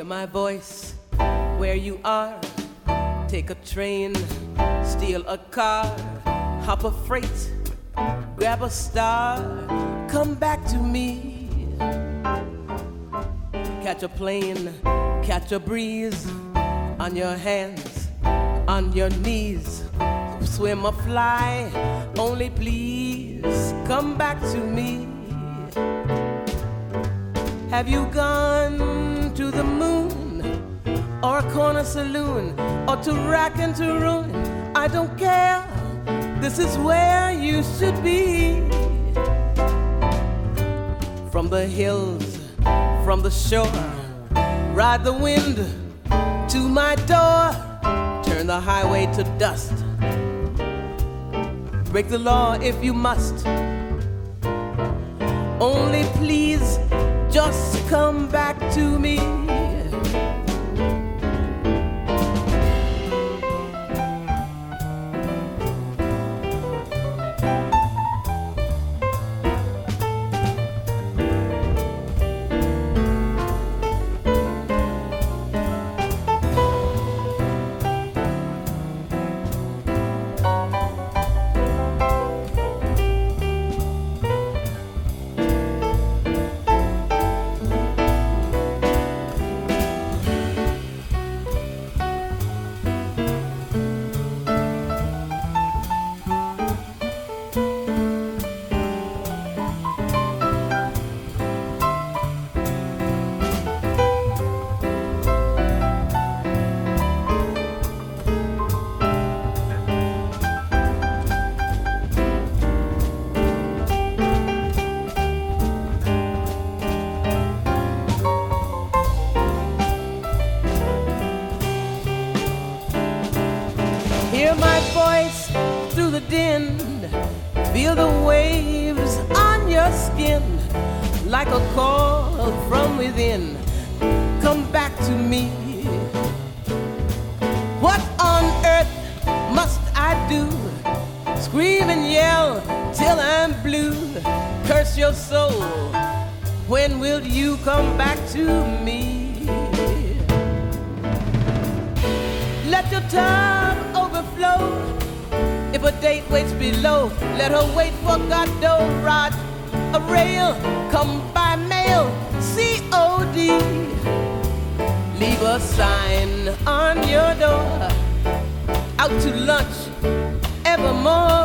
Hear my voice where you are. Take a train, steal a car, hop a freight, grab a star, come back to me. Catch a plane, catch a breeze on your hands, on your knees. Swim or fly, only please come back to me. Have you gone to the moon or a corner saloon or to rack and to ruin? I don't care. This is where you should be. From the hills, from the shore, ride the wind to my door, turn the highway to dust. Break the law if you must. Only please just come back to me. Hear my voice through the din. Feel the waves on your skin like a call from within. Come back to me. What on earth must I do? Scream and yell till I'm blue. Curse your soul. When will you come back to me? Let your tub overflow. If a date waits below, let her wait for Godot rod. A rail come by mail, C-O-D. Leave a sign on your door. Out to lunch, evermore.